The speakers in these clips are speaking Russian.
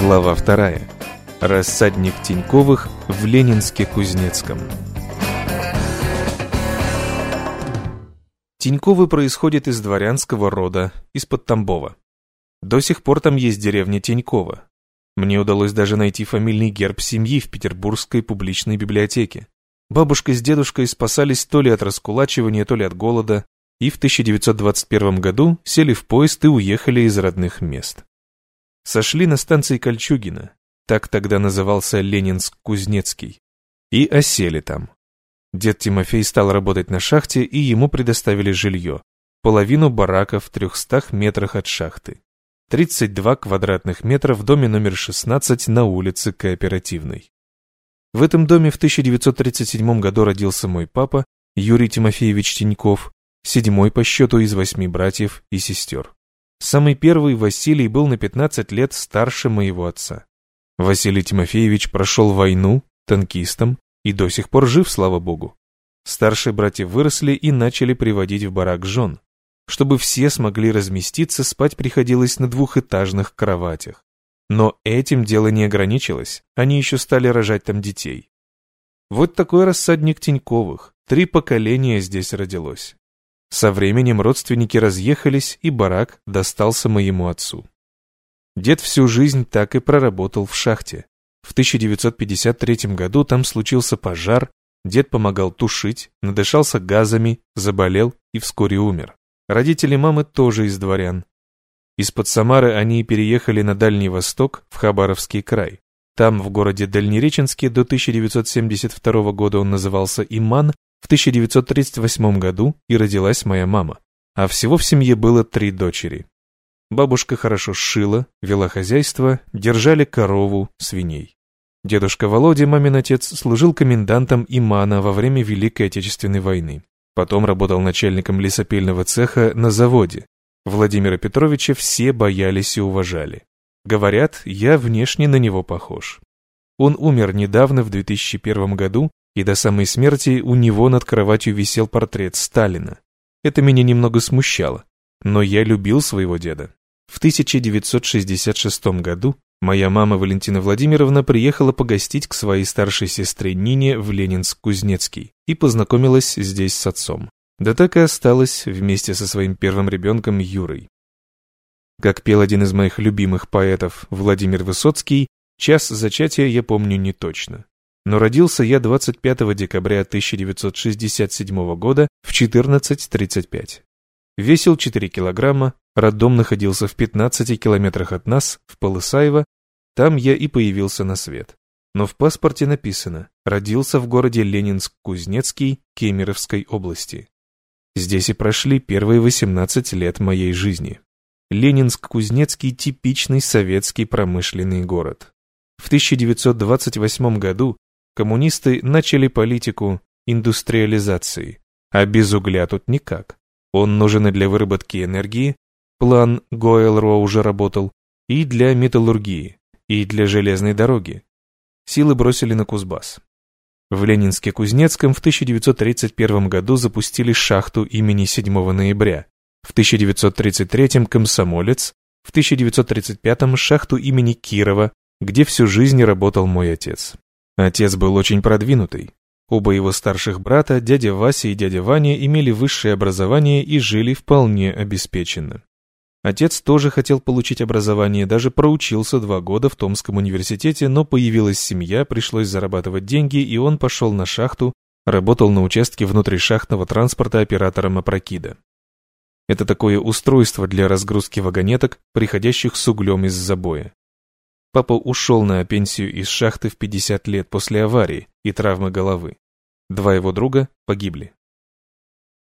Глава вторая. Рассадник Тиньковых в Ленинске-Кузнецком. Тиньковы происходят из дворянского рода, из-под Тамбова. До сих пор там есть деревня Тинькова. Мне удалось даже найти фамильный герб семьи в Петербургской публичной библиотеке. Бабушка с дедушкой спасались то ли от раскулачивания, то ли от голода, и в 1921 году сели в поезд и уехали из родных мест. Сошли на станции Кольчугина, так тогда назывался Ленинск-Кузнецкий, и осели там. Дед Тимофей стал работать на шахте, и ему предоставили жилье, половину барака в 300 метрах от шахты. 32 квадратных метра в доме номер 16 на улице Кооперативной. В этом доме в 1937 году родился мой папа, Юрий Тимофеевич Тиньков, седьмой по счету из восьми братьев и сестер. Самый первый Василий был на 15 лет старше моего отца. Василий Тимофеевич прошел войну танкистом и до сих пор жив, слава богу. Старшие братья выросли и начали приводить в барак жен. Чтобы все смогли разместиться, спать приходилось на двухэтажных кроватях. Но этим дело не ограничилось, они еще стали рожать там детей. Вот такой рассадник Тиньковых, три поколения здесь родилось. Со временем родственники разъехались, и барак достался моему отцу. Дед всю жизнь так и проработал в шахте. В 1953 году там случился пожар, дед помогал тушить, надышался газами, заболел и вскоре умер. Родители мамы тоже из дворян. Из-под Самары они переехали на Дальний Восток, в Хабаровский край. Там, в городе Дальнереченске, до 1972 года он назывался Иман, в 1938 году и родилась моя мама. А всего в семье было три дочери. Бабушка хорошо шила, вела хозяйство, держали корову, свиней. Дедушка Володя, мамин отец, служил комендантом Имана во время Великой Отечественной войны. Потом работал начальником лесопильного цеха на заводе. Владимира Петровича все боялись и уважали. Говорят, я внешне на него похож. Он умер недавно, в 2001 году, и до самой смерти у него над кроватью висел портрет Сталина. Это меня немного смущало, но я любил своего деда. В 1966 году моя мама Валентина Владимировна приехала погостить к своей старшей сестре Нине в Ленинск-Кузнецкий и познакомилась здесь с отцом. Да так и осталась вместе со своим первым ребенком Юрой. Как пел один из моих любимых поэтов Владимир Высоцкий, час зачатия я помню не точно но родился я 25 декабря 1967 года в 14.35. Весил 4 килограмма, роддом находился в 15 километрах от нас, в Полысаево, там я и появился на свет. Но в паспорте написано «Родился в городе Ленинск-Кузнецкий Кемеровской области». Здесь и прошли первые 18 лет моей жизни. Ленинск-Кузнецкий – типичный советский промышленный город. В 1928 году коммунисты начали политику индустриализации, а без угля тут никак. Он нужен и для выработки энергии, план Гойл-Ро уже работал, и для металлургии, и для железной дороги. Силы бросили на Кузбасс. В Ленинске-Кузнецком в 1931 году запустили шахту имени 7 ноября, в 1933 комсомолец, в 1935 шахту имени Кирова, где всю жизнь работал мой отец. Отец был очень продвинутый. Оба его старших брата, дядя Вася и дядя Ваня, имели высшее образование и жили вполне обеспеченно. Отец тоже хотел получить образование, даже проучился два года в Томском университете, но появилась семья, пришлось зарабатывать деньги, и он пошел на шахту, работал на участке внутришахтного транспорта оператором опрокида. Это такое устройство для разгрузки вагонеток, приходящих с углем из забоя. Папа ушел на пенсию из шахты в 50 лет после аварии и травмы головы. Два его друга погибли.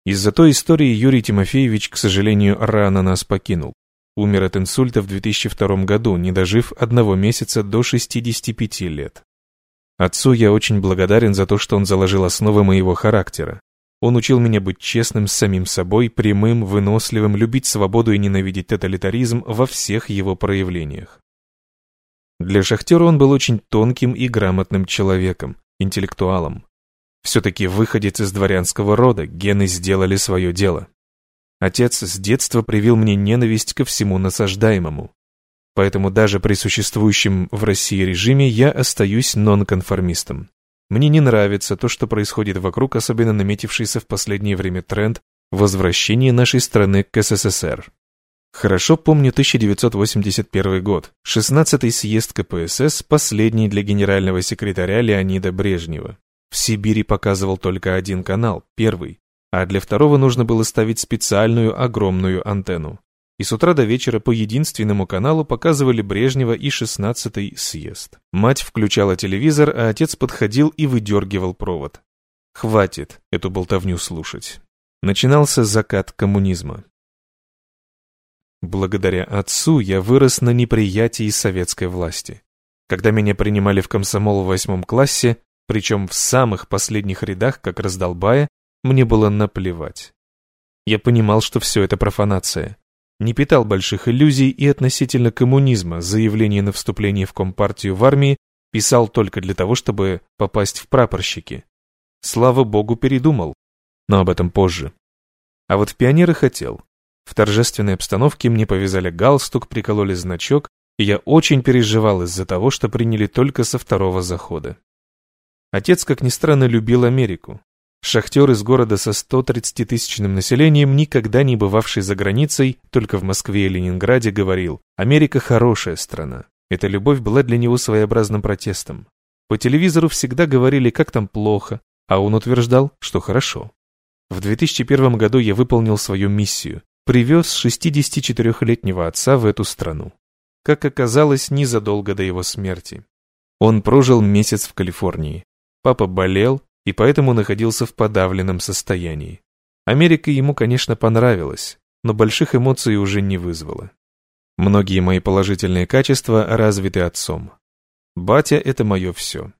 Из-за той истории Юрий Тимофеевич, к сожалению, рано нас покинул. Умер от инсульта в 2002 году, не дожив одного месяца до 65 лет. Отцу я очень благодарен за то, что он заложил основы моего характера. Он учил меня быть честным с самим собой, прямым, выносливым, любить свободу и ненавидеть тоталитаризм во всех его проявлениях. Для шахтера он был очень тонким и грамотным человеком, интеллектуалом. Все-таки выходец из дворянского рода, гены сделали свое дело. Отец с детства привил мне ненависть ко всему насаждаемому. Поэтому даже при существующем в России режиме я остаюсь нонконформистом. Мне не нравится то, что происходит вокруг, особенно наметившийся в последнее время тренд возвращения нашей страны к СССР. Хорошо помню 1981 год, 16-й съезд КПСС, последний для генерального секретаря Леонида Брежнева. В Сибири показывал только один канал, первый, а для второго нужно было ставить специальную огромную антенну. И с утра до вечера по единственному каналу показывали Брежнева и 16-й съезд. Мать включала телевизор, а отец подходил и выдергивал провод. Хватит эту болтовню слушать. Начинался закат коммунизма. Благодаря отцу я вырос на неприятии советской власти. Когда меня принимали в комсомол в восьмом классе, причем в самых последних рядах, как раздолбая, мне было наплевать. Я понимал, что все это профанация. Не питал больших иллюзий и относительно коммунизма, заявление на вступление в Компартию в армии писал только для того, чтобы попасть в прапорщики. Слава богу, передумал, но об этом позже. А вот в пионеры хотел. В торжественной обстановке мне повязали галстук, прикололи значок, и я очень переживал из-за того, что приняли только со второго захода. Отец, как ни странно, любил Америку. Шахтер из города со 130-тысячным населением, никогда не бывавший за границей, только в Москве и Ленинграде, говорил, «Америка хорошая страна». Эта любовь была для него своеобразным протестом. По телевизору всегда говорили, как там плохо, а он утверждал, что хорошо. В 2001 году я выполнил свою миссию, привез 64-летнего отца в эту страну. Как оказалось, незадолго до его смерти. Он прожил месяц в Калифорнии. Папа болел и поэтому находился в подавленном состоянии. Америка ему, конечно, понравилась, но больших эмоций уже не вызвала. Многие мои положительные качества развиты отцом. Батя — это мое все.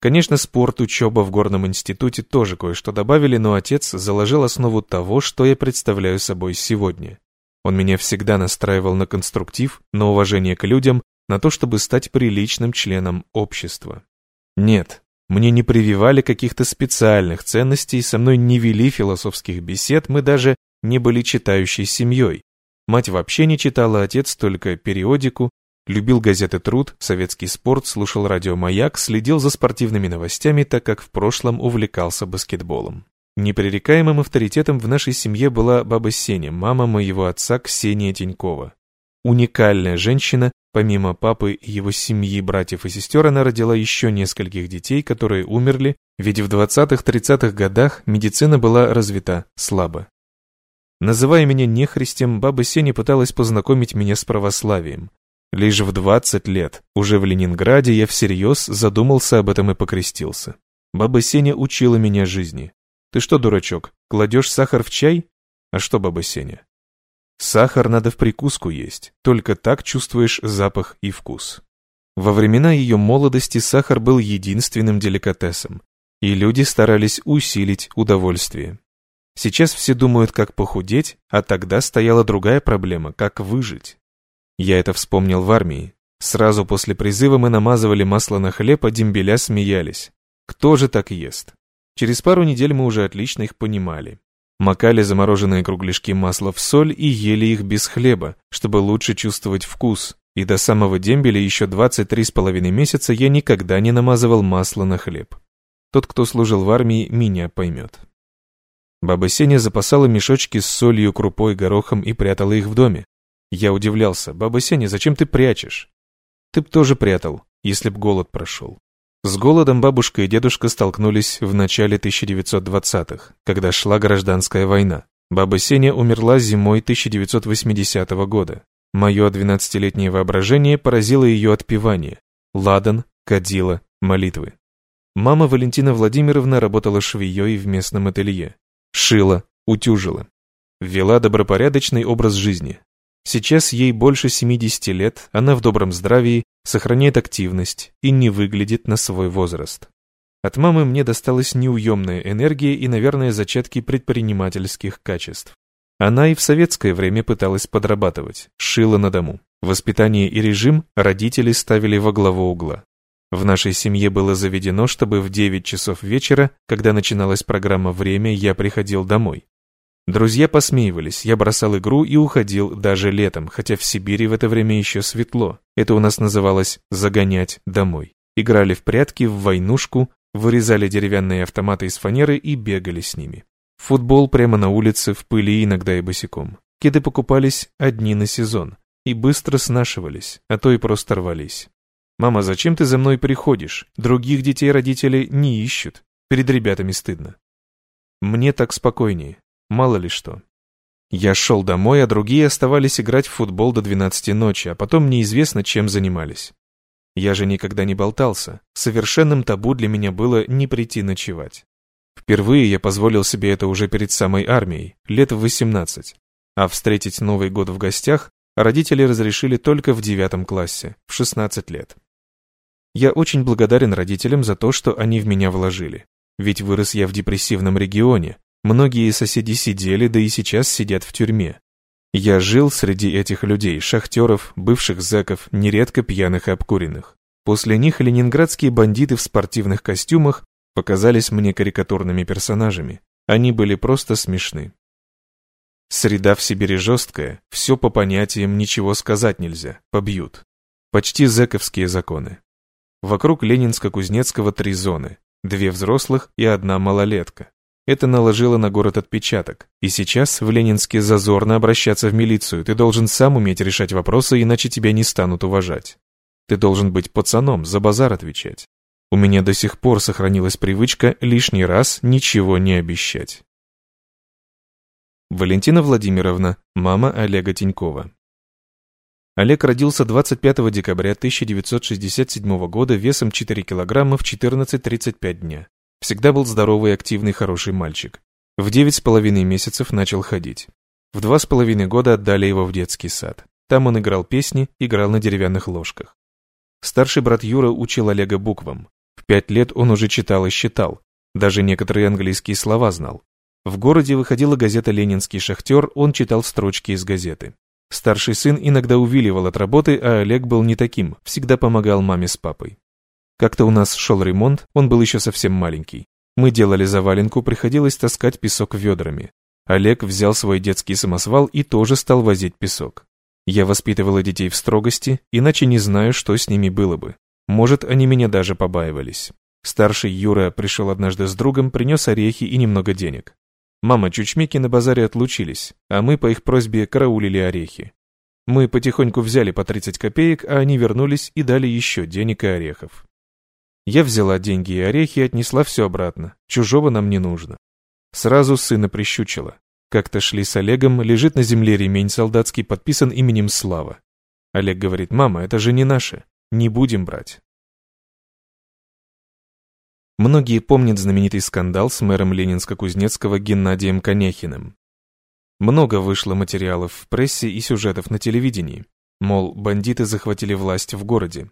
Конечно, спорт, учеба в горном институте тоже кое-что добавили, но отец заложил основу того, что я представляю собой сегодня. Он меня всегда настраивал на конструктив, на уважение к людям, на то, чтобы стать приличным членом общества. Нет, мне не прививали каких-то специальных ценностей, со мной не вели философских бесед, мы даже не были читающей семьей. Мать вообще не читала, отец только периодику, Любил газеты «Труд», советский спорт, слушал радио «Маяк», следил за спортивными новостями, так как в прошлом увлекался баскетболом. Непререкаемым авторитетом в нашей семье была баба Сеня, мама моего отца Ксения Тинькова. Уникальная женщина, помимо папы и его семьи, братьев и сестер, она родила еще нескольких детей, которые умерли, ведь в 20-30-х годах медицина была развита слабо. Называя меня нехристем, баба Сеня пыталась познакомить меня с православием. Лишь в 20 лет, уже в Ленинграде, я всерьез задумался об этом и покрестился. Баба Сеня учила меня жизни. Ты что, дурачок, кладешь сахар в чай? А что, баба Сеня? Сахар надо в прикуску есть, только так чувствуешь запах и вкус. Во времена ее молодости сахар был единственным деликатесом, и люди старались усилить удовольствие. Сейчас все думают, как похудеть, а тогда стояла другая проблема, как выжить. Я это вспомнил в армии. Сразу после призыва мы намазывали масло на хлеб, а дембеля смеялись. Кто же так ест? Через пару недель мы уже отлично их понимали. Макали замороженные кругляшки масла в соль и ели их без хлеба, чтобы лучше чувствовать вкус. И до самого дембеля еще 23 с половиной месяца я никогда не намазывал масло на хлеб. Тот, кто служил в армии, меня поймет. Баба Сеня запасала мешочки с солью, крупой, горохом и прятала их в доме. Я удивлялся. «Баба Сеня, зачем ты прячешь?» «Ты б тоже прятал, если б голод прошел». С голодом бабушка и дедушка столкнулись в начале 1920-х, когда шла гражданская война. Баба Сеня умерла зимой 1980 года. Мое 12-летнее воображение поразило ее отпевание. Ладан, кадила, молитвы. Мама Валентина Владимировна работала швеей в местном ателье. Шила, утюжила. Вела добропорядочный образ жизни, Сейчас ей больше 70 лет, она в добром здравии, сохраняет активность и не выглядит на свой возраст. От мамы мне досталась неуемная энергия и, наверное, зачатки предпринимательских качеств. Она и в советское время пыталась подрабатывать, шила на дому. Воспитание и режим родители ставили во главу угла. В нашей семье было заведено, чтобы в 9 часов вечера, когда начиналась программа «Время», я приходил домой. Друзья посмеивались, я бросал игру и уходил даже летом, хотя в Сибири в это время еще светло. Это у нас называлось «загонять домой». Играли в прятки, в войнушку, вырезали деревянные автоматы из фанеры и бегали с ними. Футбол прямо на улице, в пыли, иногда и босиком. Кеды покупались одни на сезон и быстро снашивались, а то и просто рвались. «Мама, зачем ты за мной приходишь? Других детей родители не ищут. Перед ребятами стыдно». Мне так спокойнее, мало ли что. Я шел домой, а другие оставались играть в футбол до 12 ночи, а потом неизвестно, чем занимались. Я же никогда не болтался. Совершенным табу для меня было не прийти ночевать. Впервые я позволил себе это уже перед самой армией, лет в 18. А встретить Новый год в гостях родители разрешили только в девятом классе, в 16 лет. Я очень благодарен родителям за то, что они в меня вложили. Ведь вырос я в депрессивном регионе, многие соседи сидели, да и сейчас сидят в тюрьме. Я жил среди этих людей, шахтеров, бывших зэков, нередко пьяных и обкуренных. После них ленинградские бандиты в спортивных костюмах показались мне карикатурными персонажами. Они были просто смешны. Среда в Сибири жесткая, все по понятиям ничего сказать нельзя, побьют. Почти зэковские законы. Вокруг Ленинско-Кузнецкого три зоны, две взрослых и одна малолетка. Это наложило на город отпечаток. И сейчас в Ленинске зазорно обращаться в милицию. Ты должен сам уметь решать вопросы, иначе тебя не станут уважать. Ты должен быть пацаном, за базар отвечать. У меня до сих пор сохранилась привычка лишний раз ничего не обещать. Валентина Владимировна, мама Олега Тинькова. Олег родился 25 декабря 1967 года весом 4 килограмма в 14.35 дня. Всегда был здоровый, активный, хороший мальчик. В девять с половиной месяцев начал ходить. В два с половиной года отдали его в детский сад. Там он играл песни, играл на деревянных ложках. Старший брат Юра учил Олега буквам. В пять лет он уже читал и считал. Даже некоторые английские слова знал. В городе выходила газета «Ленинский шахтер», он читал строчки из газеты. Старший сын иногда увиливал от работы, а Олег был не таким, всегда помогал маме с папой. Как-то у нас шел ремонт, он был еще совсем маленький. Мы делали заваленку, приходилось таскать песок ведрами. Олег взял свой детский самосвал и тоже стал возить песок. Я воспитывала детей в строгости, иначе не знаю, что с ними было бы. Может, они меня даже побаивались. Старший Юра пришел однажды с другом, принес орехи и немного денег. Мама чучмеки на базаре отлучились, а мы по их просьбе караулили орехи. Мы потихоньку взяли по 30 копеек, а они вернулись и дали еще денег и орехов. Я взяла деньги и орехи и отнесла все обратно. Чужого нам не нужно. Сразу сына прищучила. Как-то шли с Олегом, лежит на земле ремень солдатский, подписан именем Слава. Олег говорит, мама, это же не наше, не будем брать. Многие помнят знаменитый скандал с мэром Ленинска-Кузнецкого Геннадием Конехиным. Много вышло материалов в прессе и сюжетов на телевидении. Мол, бандиты захватили власть в городе.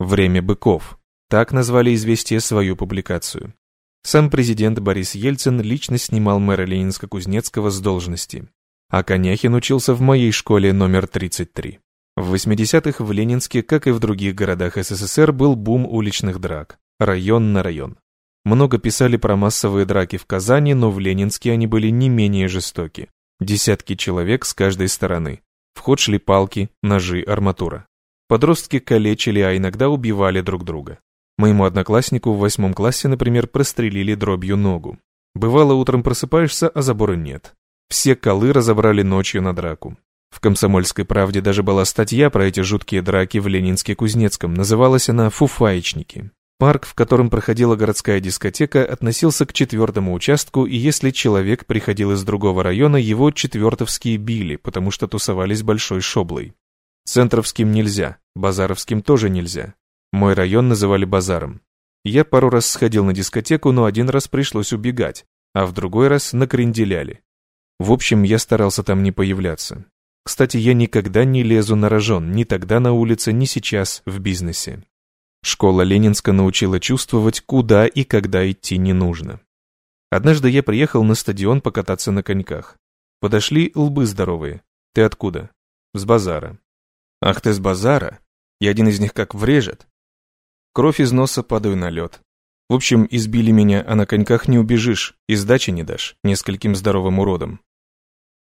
Время быков. Так назвали известие свою публикацию. Сам президент Борис Ельцин лично снимал мэра Ленинска-Кузнецкого с должности. А Коняхин учился в моей школе номер 33. В 80-х в Ленинске, как и в других городах СССР, был бум уличных драк район на район. Много писали про массовые драки в Казани, но в Ленинске они были не менее жестоки. Десятки человек с каждой стороны. В ход шли палки, ножи, арматура. Подростки калечили, а иногда убивали друг друга. Моему однокласснику в восьмом классе, например, прострелили дробью ногу. Бывало, утром просыпаешься, а забора нет. Все колы разобрали ночью на драку. В «Комсомольской правде» даже была статья про эти жуткие драки в Ленинске-Кузнецком. Называлась она «Фуфаечники». Парк, в котором проходила городская дискотека, относился к четвертому участку, и если человек приходил из другого района, его четвертовские били, потому что тусовались большой шоблой. Центровским нельзя, базаровским тоже нельзя. Мой район называли базаром. Я пару раз сходил на дискотеку, но один раз пришлось убегать, а в другой раз накренделяли. В общем, я старался там не появляться. Кстати, я никогда не лезу на рожон, ни тогда на улице, ни сейчас в бизнесе. Школа Ленинска научила чувствовать, куда и когда идти не нужно. Однажды я приехал на стадион покататься на коньках. Подошли лбы здоровые. Ты откуда? С базара. Ах ты с базара? И один из них как врежет. Кровь из носа падаю на лед. В общем, избили меня, а на коньках не убежишь, и сдачи не дашь нескольким здоровым уродам.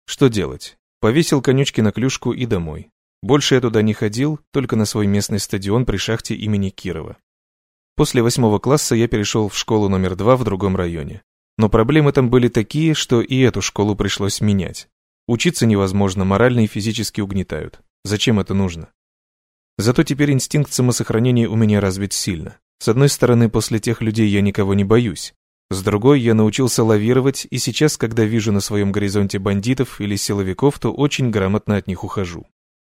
Что делать? Повесил конючки на клюшку и домой. Больше я туда не ходил, только на свой местный стадион при шахте имени Кирова. После восьмого класса я перешел в школу номер два в другом районе. Но проблемы там были такие, что и эту школу пришлось менять. Учиться невозможно, морально и физически угнетают. Зачем это нужно? Зато теперь инстинкт самосохранения у меня развит сильно. С одной стороны, после тех людей я никого не боюсь. С другой, я научился лавировать, и сейчас, когда вижу на своем горизонте бандитов или силовиков, то очень грамотно от них ухожу.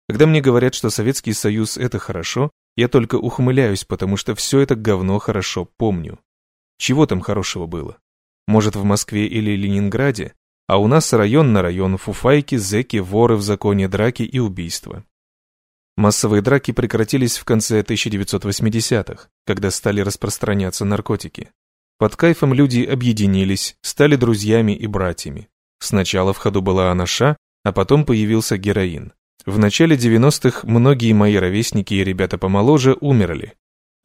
Когда мне говорят, что Советский Союз – это хорошо, я только ухмыляюсь, потому что все это говно хорошо помню. Чего там хорошего было? Может, в Москве или Ленинграде? А у нас район на район, фуфайки, зэки, воры в законе, драки и убийства. Массовые драки прекратились в конце 1980-х, когда стали распространяться наркотики. Под кайфом люди объединились, стали друзьями и братьями. Сначала в ходу была анаша, а потом появился героин. В начале 90-х многие мои ровесники и ребята помоложе умерли.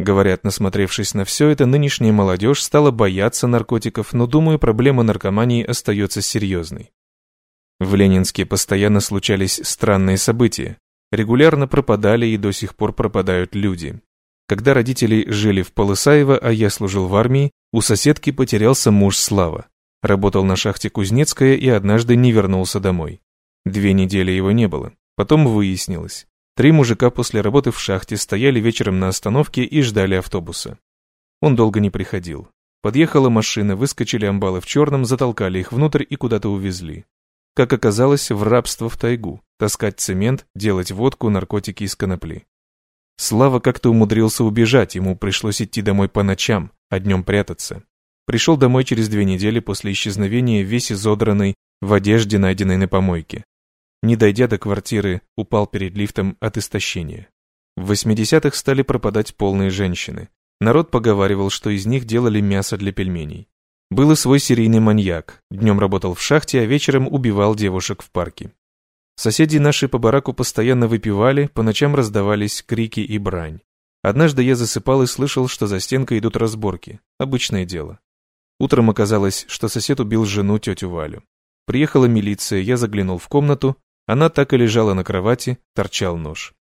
Говорят, насмотревшись на все это, нынешняя молодежь стала бояться наркотиков, но, думаю, проблема наркомании остается серьезной. В Ленинске постоянно случались странные события. Регулярно пропадали и до сих пор пропадают люди. Когда родители жили в Полысаево, а я служил в армии, у соседки потерялся муж Слава. Работал на шахте Кузнецкая и однажды не вернулся домой. Две недели его не было. Потом выяснилось. Три мужика после работы в шахте стояли вечером на остановке и ждали автобуса. Он долго не приходил. Подъехала машина, выскочили амбалы в черном, затолкали их внутрь и куда-то увезли как оказалось, в рабство в тайгу, таскать цемент, делать водку, наркотики из конопли. Слава как-то умудрился убежать, ему пришлось идти домой по ночам, а днем прятаться. Пришел домой через две недели после исчезновения весь изодранный, в одежде, найденной на помойке. Не дойдя до квартиры, упал перед лифтом от истощения. В 80-х стали пропадать полные женщины. Народ поговаривал, что из них делали мясо для пельменей. Был и свой серийный маньяк. Днем работал в шахте, а вечером убивал девушек в парке. Соседи наши по бараку постоянно выпивали, по ночам раздавались крики и брань. Однажды я засыпал и слышал, что за стенкой идут разборки. Обычное дело. Утром оказалось, что сосед убил жену тетю Валю. Приехала милиция, я заглянул в комнату, она так и лежала на кровати, торчал нож.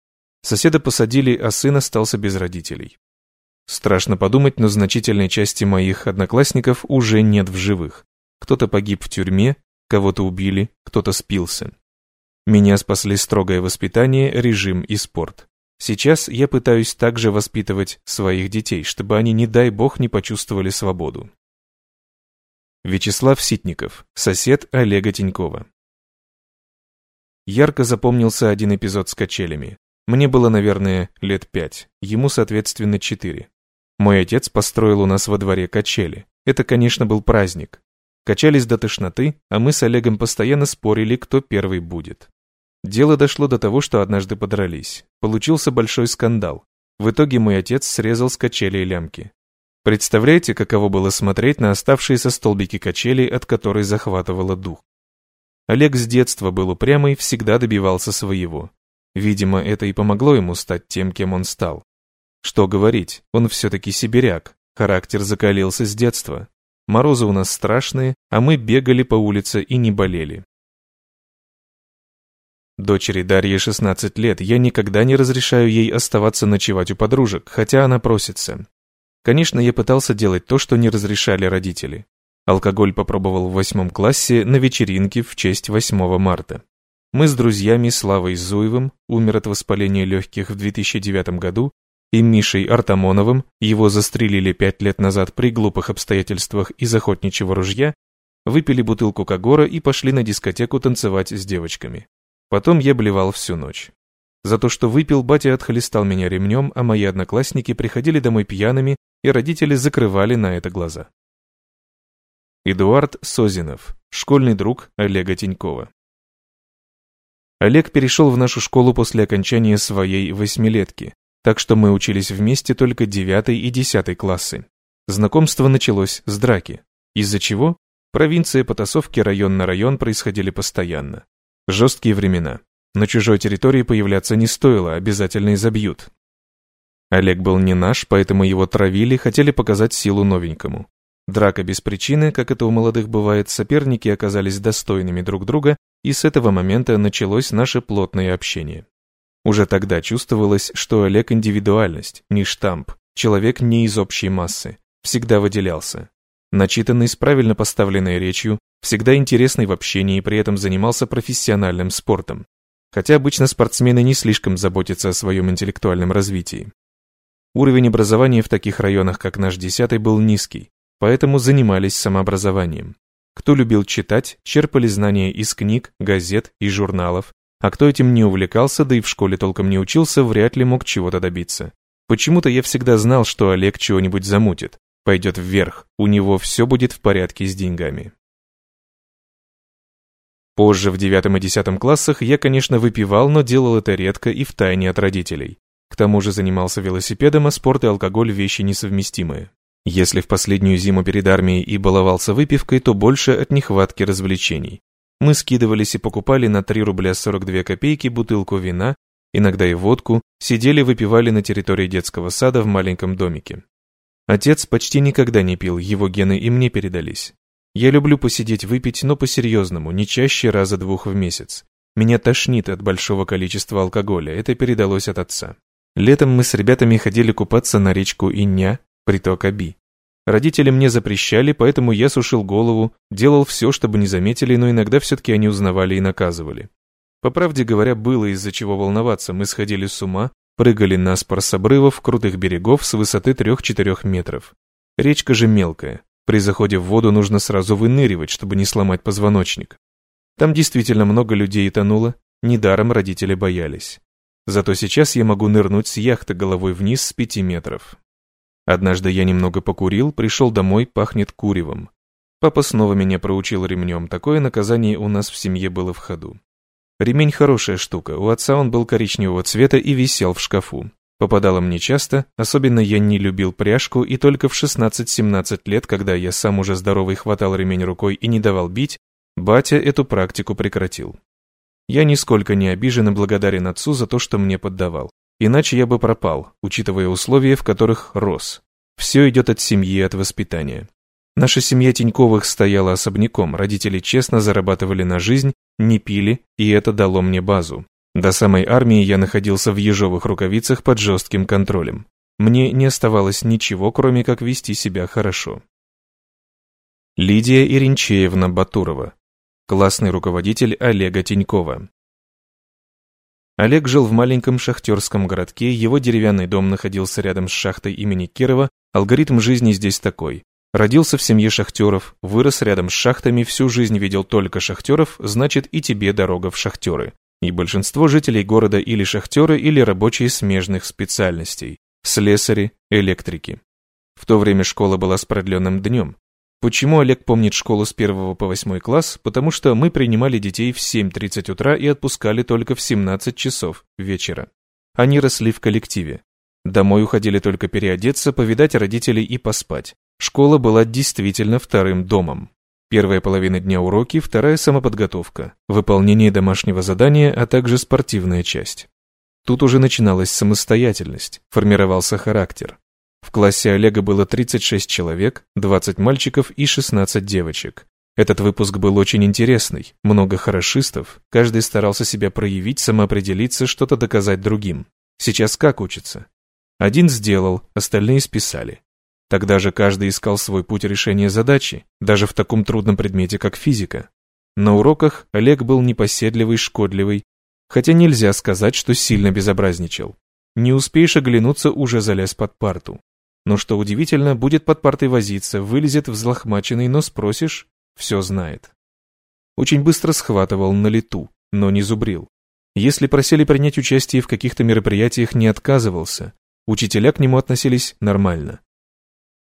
Соседа посадили, а сын остался без родителей. Страшно подумать, но значительной части моих одноклассников уже нет в живых. Кто-то погиб в тюрьме, кого-то убили, кто-то спился. Меня спасли строгое воспитание, режим и спорт. Сейчас я пытаюсь также воспитывать своих детей, чтобы они, не дай бог, не почувствовали свободу. Вячеслав Ситников, сосед Олега Тинькова. Ярко запомнился один эпизод с качелями. Мне было, наверное, лет пять, ему, соответственно, четыре. Мой отец построил у нас во дворе качели. Это, конечно, был праздник. Качались до тошноты, а мы с Олегом постоянно спорили, кто первый будет. Дело дошло до того, что однажды подрались. Получился большой скандал. В итоге мой отец срезал с качелей лямки. Представляете, каково было смотреть на оставшиеся столбики качелей, от которой захватывало дух? Олег с детства был упрямый, всегда добивался своего. Видимо, это и помогло ему стать тем, кем он стал. Что говорить, он все-таки сибиряк, характер закалился с детства. Морозы у нас страшные, а мы бегали по улице и не болели. Дочери Дарье 16 лет, я никогда не разрешаю ей оставаться ночевать у подружек, хотя она просится. Конечно, я пытался делать то, что не разрешали родители. Алкоголь попробовал в восьмом классе на вечеринке в честь 8 марта. Мы с друзьями Славой Зуевым, умер от воспаления легких в 2009 году, и Мишей Артамоновым, его застрелили пять лет назад при глупых обстоятельствах из охотничьего ружья, выпили бутылку Кагора и пошли на дискотеку танцевать с девочками. Потом я блевал всю ночь. За то, что выпил, батя отхлестал меня ремнем, а мои одноклассники приходили домой пьяными, и родители закрывали на это глаза. Эдуард Созинов, школьный друг Олега Тинькова. Олег перешел в нашу школу после окончания своей восьмилетки, так что мы учились вместе только девятый и десятый классы. Знакомство началось с драки, из-за чего провинция потасовки район на район происходили постоянно. Жесткие времена. На чужой территории появляться не стоило, обязательно изобьют. Олег был не наш, поэтому его травили, хотели показать силу новенькому. Драка без причины, как это у молодых бывает, соперники оказались достойными друг друга, и с этого момента началось наше плотное общение. Уже тогда чувствовалось, что Олег индивидуальность, не штамп, человек не из общей массы, всегда выделялся. Начитанный с правильно поставленной речью, всегда интересный в общении и при этом занимался профессиональным спортом. Хотя обычно спортсмены не слишком заботятся о своем интеллектуальном развитии. Уровень образования в таких районах, как наш десятый, был низкий, поэтому занимались самообразованием. Кто любил читать, черпали знания из книг, газет и журналов, а кто этим не увлекался, да и в школе толком не учился, вряд ли мог чего-то добиться. Почему-то я всегда знал, что Олег чего-нибудь замутит, пойдет вверх, у него все будет в порядке с деньгами. Позже, в девятом и десятом классах, я, конечно, выпивал, но делал это редко и втайне от родителей. К тому же занимался велосипедом, а спорт и алкоголь – вещи несовместимые. Если в последнюю зиму перед армией и баловался выпивкой, то больше от нехватки развлечений. Мы скидывались и покупали на 3 рубля 42 копейки бутылку вина, иногда и водку, сидели выпивали на территории детского сада в маленьком домике. Отец почти никогда не пил, его гены и мне передались. Я люблю посидеть выпить, но по-серьезному, не чаще раза двух в месяц. Меня тошнит от большого количества алкоголя, это передалось от отца. Летом мы с ребятами ходили купаться на речку Иня, приток Аби. Родители мне запрещали, поэтому я сушил голову, делал все, чтобы не заметили, но иногда все-таки они узнавали и наказывали. По правде говоря, было из-за чего волноваться, мы сходили с ума, прыгали на спор с обрывов, крутых берегов с высоты 3-4 метров. Речка же мелкая, при заходе в воду нужно сразу выныривать, чтобы не сломать позвоночник. Там действительно много людей тонуло, недаром родители боялись. Зато сейчас я могу нырнуть с яхты головой вниз с пяти метров. Однажды я немного покурил, пришел домой, пахнет куревом. Папа снова меня проучил ремнем, такое наказание у нас в семье было в ходу. Ремень хорошая штука, у отца он был коричневого цвета и висел в шкафу. Попадало мне часто, особенно я не любил пряжку, и только в 16-17 лет, когда я сам уже здоровый хватал ремень рукой и не давал бить, батя эту практику прекратил. Я нисколько не обижен и благодарен отцу за то, что мне поддавал. Иначе я бы пропал, учитывая условия, в которых рос. Все идет от семьи, от воспитания. Наша семья Тиньковых стояла особняком, родители честно зарабатывали на жизнь, не пили, и это дало мне базу. До самой армии я находился в ежовых рукавицах под жестким контролем. Мне не оставалось ничего, кроме как вести себя хорошо. Лидия Иринчеевна Батурова, классный руководитель Олега Тинькова. Олег жил в маленьком шахтерском городке, его деревянный дом находился рядом с шахтой имени Кирова, алгоритм жизни здесь такой. Родился в семье шахтеров, вырос рядом с шахтами, всю жизнь видел только шахтеров, значит и тебе дорога в шахтеры. И большинство жителей города или шахтеры, или рабочие смежных специальностей, слесари, электрики. В то время школа была с продленным днем, Почему Олег помнит школу с 1 по 8 класс? Потому что мы принимали детей в 7.30 утра и отпускали только в 17 часов вечера. Они росли в коллективе. Домой уходили только переодеться, повидать родителей и поспать. Школа была действительно вторым домом. Первая половина дня уроки, вторая самоподготовка, выполнение домашнего задания, а также спортивная часть. Тут уже начиналась самостоятельность, формировался характер. В классе Олега было 36 человек, 20 мальчиков и 16 девочек. Этот выпуск был очень интересный, много хорошистов, каждый старался себя проявить, самоопределиться, что-то доказать другим. Сейчас как учится? Один сделал, остальные списали. Тогда же каждый искал свой путь решения задачи, даже в таком трудном предмете, как физика. На уроках Олег был непоседливый, шкодливый, хотя нельзя сказать, что сильно безобразничал. Не успеешь оглянуться, уже залез под парту. Но что удивительно, будет под партой возиться, вылезет взлохмаченный, но спросишь, все знает. Очень быстро схватывал на лету, но не зубрил. Если просили принять участие в каких-то мероприятиях, не отказывался. Учителя к нему относились нормально.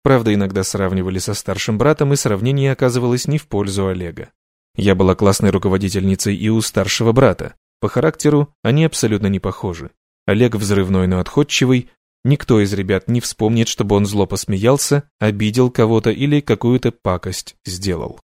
Правда, иногда сравнивали со старшим братом, и сравнение оказывалось не в пользу Олега. Я была классной руководительницей и у старшего брата. По характеру они абсолютно не похожи. Олег взрывной, но отходчивый, Никто из ребят не вспомнит, чтобы он зло посмеялся, обидел кого-то или какую-то пакость сделал.